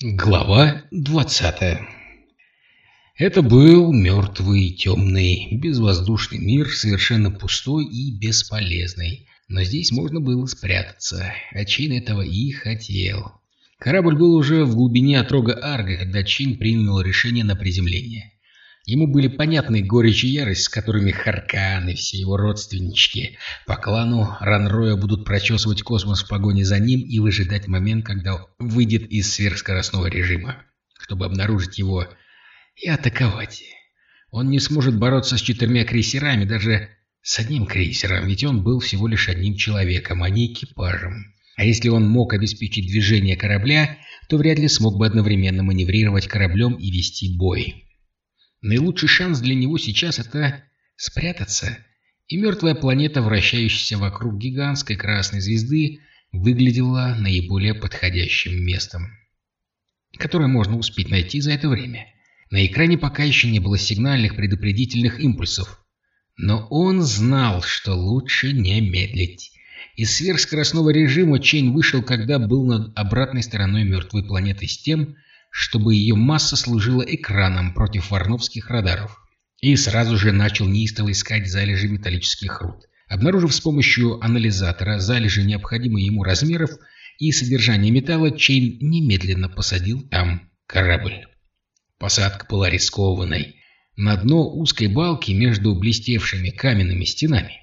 Глава двадцатая Это был мертвый, темный, безвоздушный мир, совершенно пустой и бесполезный. Но здесь можно было спрятаться, а Чин этого и хотел. Корабль был уже в глубине отрога Арга, когда Чин принял решение на приземление. Ему были понятны горечь и ярость, с которыми Харкан и все его родственнички по клану Ранроя будут прочесывать космос в погоне за ним и выжидать момент, когда выйдет из сверхскоростного режима, чтобы обнаружить его и атаковать. Он не сможет бороться с четырьмя крейсерами, даже с одним крейсером, ведь он был всего лишь одним человеком, а не экипажем. А если он мог обеспечить движение корабля, то вряд ли смог бы одновременно маневрировать кораблем и вести бой. Наилучший шанс для него сейчас — это спрятаться. И мертвая планета, вращающаяся вокруг гигантской красной звезды, выглядела наиболее подходящим местом, которое можно успеть найти за это время. На экране пока еще не было сигнальных предупредительных импульсов. Но он знал, что лучше не медлить. Из сверхскоростного режима Чейн вышел, когда был над обратной стороной мертвой планеты с тем, чтобы ее масса служила экраном против варновских радаров. И сразу же начал неистово искать залежи металлических руд. Обнаружив с помощью анализатора залежи необходимых ему размеров и содержания металла, Чейн немедленно посадил там корабль. Посадка была рискованной. На дно узкой балки между блестевшими каменными стенами.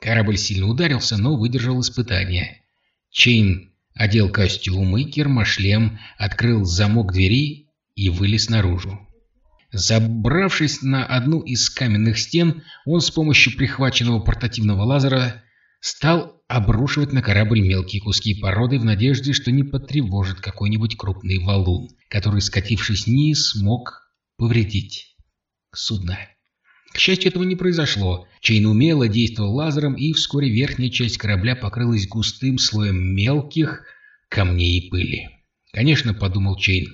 Корабль сильно ударился, но выдержал испытание. Чейн одел костюм и гермошлем, открыл замок двери и вылез наружу. Забравшись на одну из каменных стен, он с помощью прихваченного портативного лазера стал обрушивать на корабль мелкие куски породы в надежде, что не потревожит какой-нибудь крупный валун, который, скатившись вниз, мог повредить судно. К счастью, этого не произошло. Чейн умело действовал лазером, и вскоре верхняя часть корабля покрылась густым слоем мелких камней и пыли. Конечно, подумал Чейн,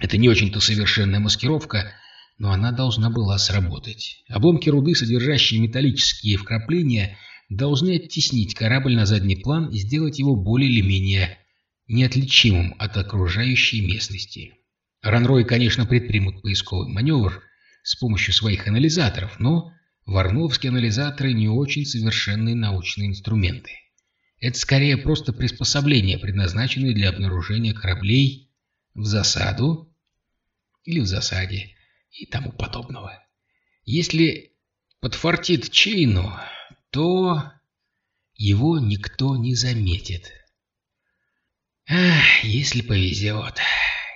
это не очень-то совершенная маскировка, но она должна была сработать. Обломки руды, содержащие металлические вкрапления, должны оттеснить корабль на задний план и сделать его более или менее неотличимым от окружающей местности. Ранрой, конечно, предпримут поисковый маневр, с помощью своих анализаторов, но варновские анализаторы не очень совершенные научные инструменты. Это скорее просто приспособления, предназначенные для обнаружения кораблей в засаду или в засаде и тому подобного. Если подфартит Чейну, то его никто не заметит. Ах, если повезет.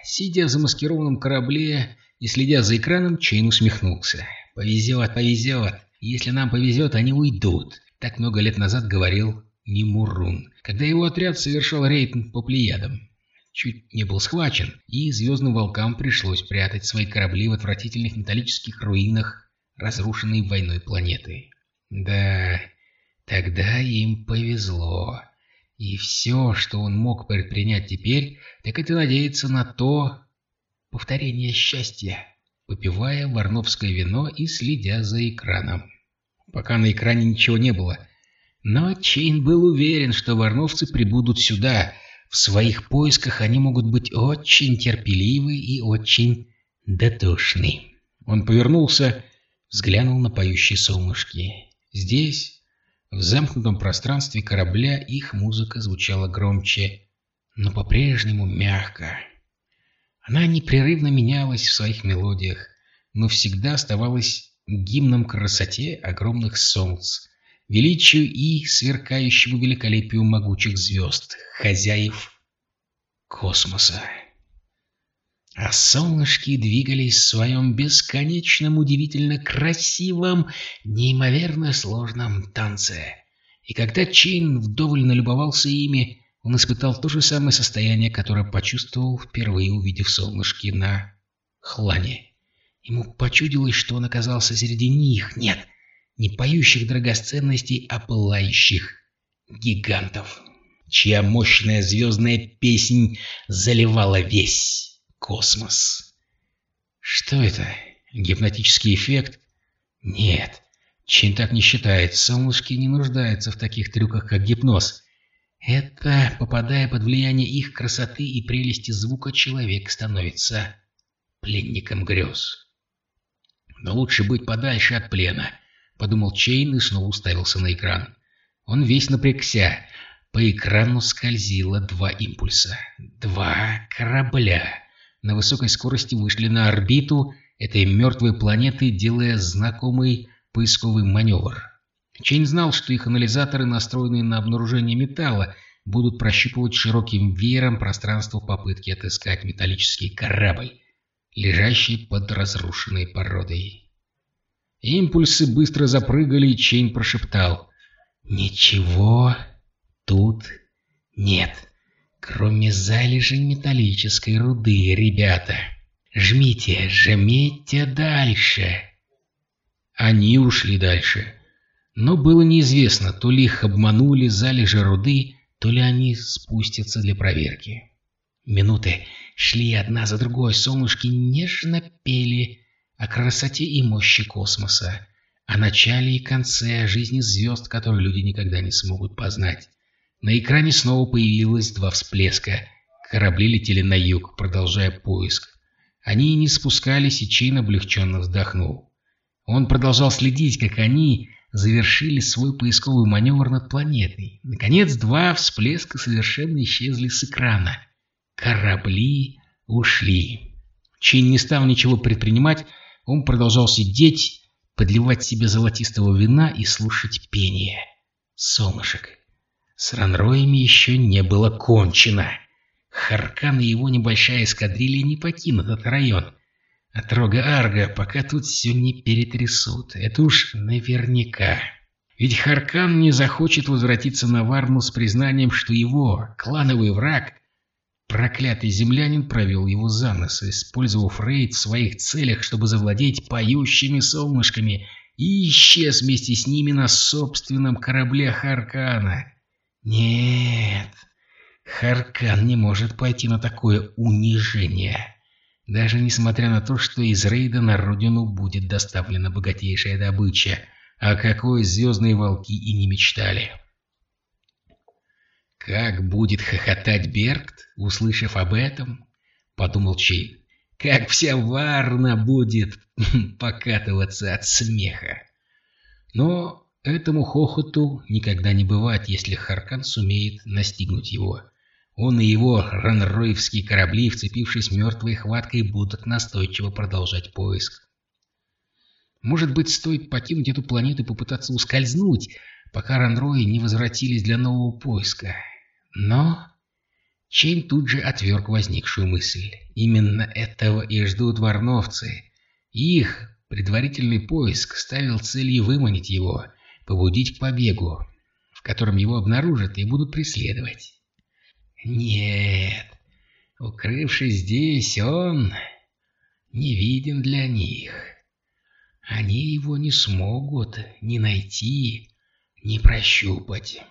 Сидя в замаскированном корабле, и, следя за экраном, Чейн усмехнулся. «Повезет, повезет. Если нам повезет, они уйдут», — так много лет назад говорил Нимурун, когда его отряд совершал рейд по Плеядам. Чуть не был схвачен, и звездным волкам пришлось прятать свои корабли в отвратительных металлических руинах разрушенной войной планеты. Да, тогда им повезло. И все, что он мог предпринять теперь, так это надеяться на то, повторение счастья, попивая варновское вино и следя за экраном. Пока на экране ничего не было. Но Чейн был уверен, что варновцы прибудут сюда. В своих поисках они могут быть очень терпеливы и очень дотошны. Он повернулся, взглянул на поющие солнышки. Здесь, в замкнутом пространстве корабля, их музыка звучала громче, но по-прежнему мягко. Она непрерывно менялась в своих мелодиях, но всегда оставалась гимном красоте огромных солнц, величию и сверкающему великолепию могучих звезд, хозяев космоса. А солнышки двигались в своем бесконечном, удивительно красивом, неимоверно сложном танце. И когда Чейн вдоволь налюбовался ими, он испытал то же самое состояние, которое почувствовал, впервые увидев солнышки на хлане. Ему почудилось, что он оказался среди них. Нет, не поющих драгоценностей, а пылающих гигантов, чья мощная звездная песнь заливала весь космос. Что это? Гипнотический эффект? Нет, Чин так не считает. Солнышки не нуждаются в таких трюках, как гипноз. Это, попадая под влияние их красоты и прелести звука, человек становится пленником грез. Но лучше быть подальше от плена, подумал Чейн и снова уставился на экран. Он весь напрягся. По экрану скользило два импульса. Два корабля. На высокой скорости вышли на орбиту этой мертвой планеты, делая знакомый поисковый маневр. Чейн знал, что их анализаторы, настроенные на обнаружение металла, будут прощупывать широким веером пространство в попытке отыскать металлический корабль, лежащий под разрушенной породой. Импульсы быстро запрыгали, и Чейн прошептал «Ничего тут нет, кроме залежей металлической руды, ребята. Жмите, жмите дальше!» Они ушли дальше. Но было неизвестно, то ли их обманули залежи руды, то ли они спустятся для проверки. Минуты шли одна за другой, солнышки нежно пели о красоте и мощи космоса, о начале и конце жизни звезд, которые люди никогда не смогут познать. На экране снова появилось два всплеска. Корабли летели на юг, продолжая поиск. Они не спускались, и Чейн облегченно вздохнул. Он продолжал следить, как они завершили свой поисковый маневр над планетой. Наконец, два всплеска совершенно исчезли с экрана. Корабли ушли. Чейн не стал ничего предпринимать, он продолжал сидеть, подливать себе золотистого вина и слушать пение. Солнышек. С ранроями еще не было кончено. Харкан и его небольшая эскадрилья не покинут этот район. От рога Арга, пока тут все не перетрясут. Это уж наверняка. Ведь Харкан не захочет возвратиться на Варну с признанием, что его клановый враг, проклятый землянин, провел его за нос, использовав рейд в своих целях, чтобы завладеть поющими солнышками, и исчез вместе с ними на собственном корабле Харкана. Нет, Харкан не может пойти на такое унижение даже несмотря на то, что из рейда на родину будет доставлена богатейшая добыча, о какой звездные волки и не мечтали. «Как будет хохотать Бергт, услышав об этом?» — подумал Чейн. «Как вся Варна будет покатываться от смеха!» Но этому хохоту никогда не бывает, если Харкан сумеет настигнуть его. Он и его ранроевские корабли, вцепившись мертвой хваткой, будут настойчиво продолжать поиск. Может быть, стоит покинуть эту планету и попытаться ускользнуть, пока ранрои не возвратились для нового поиска. Но... Чейн тут же отверг возникшую мысль. Именно этого и ждут варновцы. Их предварительный поиск ставил целью выманить его, побудить к побегу, в котором его обнаружат и будут преследовать. Нет, укрывшись здесь, он не виден для них. Они его не смогут ни найти, ни прощупать.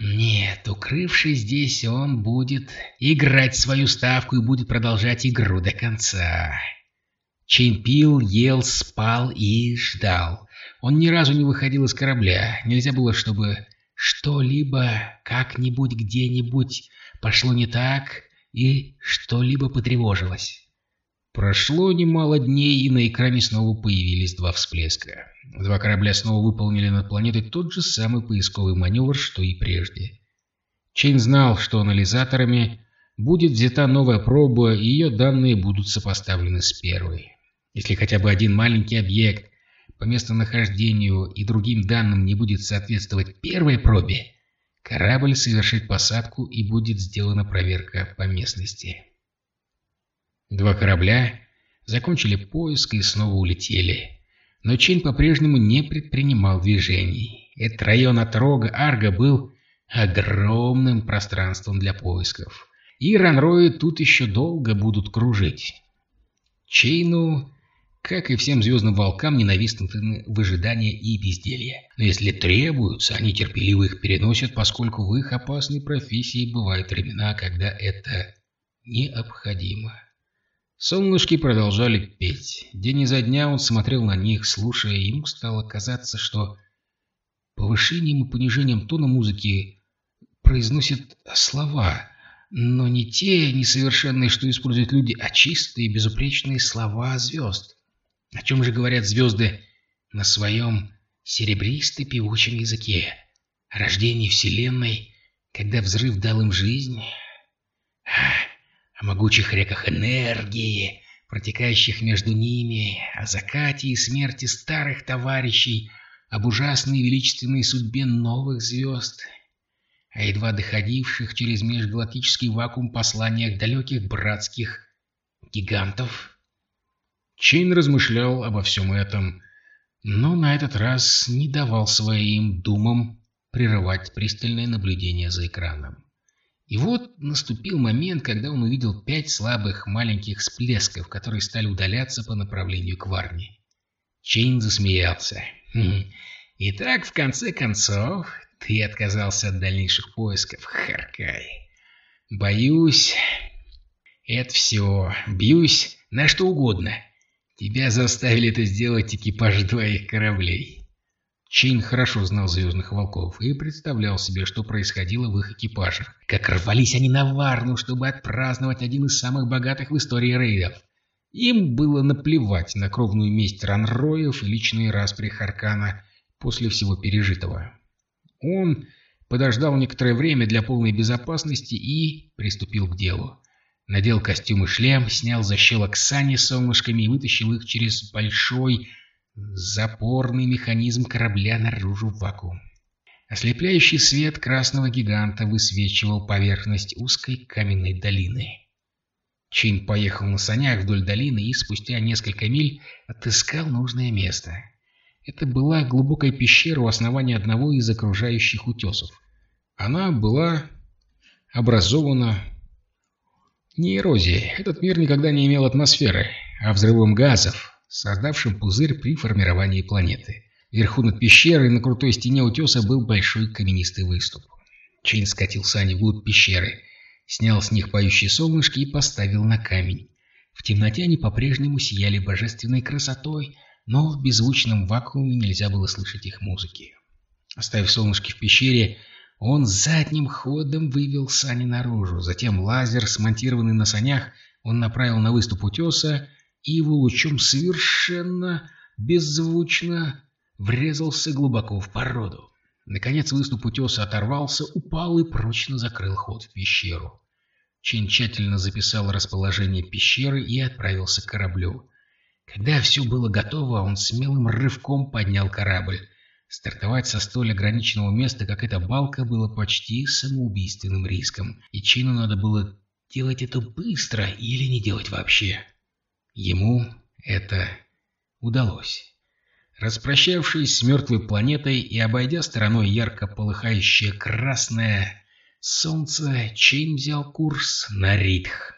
Нет, укрывшись здесь, он будет играть свою ставку и будет продолжать игру до конца. Чейн пил, ел, спал и ждал. Он ни разу не выходил из корабля. Нельзя было, чтобы что-либо как-нибудь где-нибудь пошло не так и что-либо потревожилось. Прошло немало дней, и на экране снова появились два всплеска. Два корабля снова выполнили над планетой тот же самый поисковый маневр, что и прежде. Чейн знал, что анализаторами будет взята новая проба, и ее данные будут сопоставлены с первой. Если хотя бы один маленький объект по местонахождению и другим данным не будет соответствовать первой пробе, корабль совершит посадку и будет сделана проверка по местности. Два корабля закончили поиск и снова улетели. Но Чейн по-прежнему не предпринимал движений. Этот район от Рога Арга был огромным пространством для поисков. И Ранрои тут еще долго будут кружить. Чейну как и всем звездным волкам, ненавистны выжидание и безделье. Но если требуются, они терпеливо их переносят, поскольку в их опасной профессии бывают времена, когда это необходимо. Солнышки продолжали петь. День изо дня он смотрел на них, слушая, и ему стало казаться, что повышением и понижением тона музыки произносит слова, но не те несовершенные, что используют люди, а чистые, безупречные слова звезд. О чем же говорят звезды на своем серебристо-певучем языке? О рождении Вселенной, когда взрыв дал им жизнь? О могучих реках энергии, протекающих между ними, о закате и смерти старых товарищей, об ужасной величественной судьбе новых звезд, о едва доходивших через межгалактический вакуум посланиях далеких братских гигантов. Чейн размышлял обо всем этом, но на этот раз не давал своим думам прерывать пристальное наблюдение за экраном. И вот наступил момент, когда он увидел пять слабых маленьких всплесков, которые стали удаляться по направлению к Варне. Чейн засмеялся. «Хм, «Итак, в конце концов, ты отказался от дальнейших поисков, Харкай. Боюсь, это все. Бьюсь на что угодно. Тебя заставили это сделать экипаж двоих кораблей». Чейн хорошо знал Звездных Волков и представлял себе, что происходило в их экипажах. Как рвались они на Варну, чтобы отпраздновать один из самых богатых в истории рейдов. Им было наплевать на кровную месть Ранроев и личные распри Харкана после всего пережитого. Он подождал некоторое время для полной безопасности и приступил к делу. Надел костюм и шлем, снял защелок сани с солнышками и вытащил их через большой запорный механизм корабля наружу в вакуум. Ослепляющий свет красного гиганта высвечивал поверхность узкой каменной долины. Чин поехал на санях вдоль долины и спустя несколько миль отыскал нужное место. Это была глубокая пещера у основания одного из окружающих утесов. Она была образована не эрозией. Этот мир никогда не имел атмосферы, а взрывом газов, создавшим пузырь при формировании планеты. Вверху над пещерой на крутой стене утеса был большой каменистый выступ. Чейн скатил сани вглубь пещеры, снял с них поющие солнышки и поставил на камень. В темноте они по-прежнему сияли божественной красотой, но в беззвучном вакууме нельзя было слышать их музыки. Оставив солнышки в пещере, он задним ходом вывел сани наружу. Затем лазер, смонтированный на санях, он направил на выступ утеса, и его лучом совершенно беззвучно врезался глубоко в породу. Наконец выступ утеса оторвался, упал и прочно закрыл ход в пещеру. Чен тщательно записал расположение пещеры и отправился к кораблю. Когда все было готово, он смелым рывком поднял корабль. Стартовать со столь ограниченного места, как эта балка, было почти самоубийственным риском, и Чину надо было делать это быстро или не делать вообще. Ему это удалось. Распрощавшись с мертвой планетой и обойдя стороной ярко полыхающее красное солнце, Чейн взял курс на Ритх.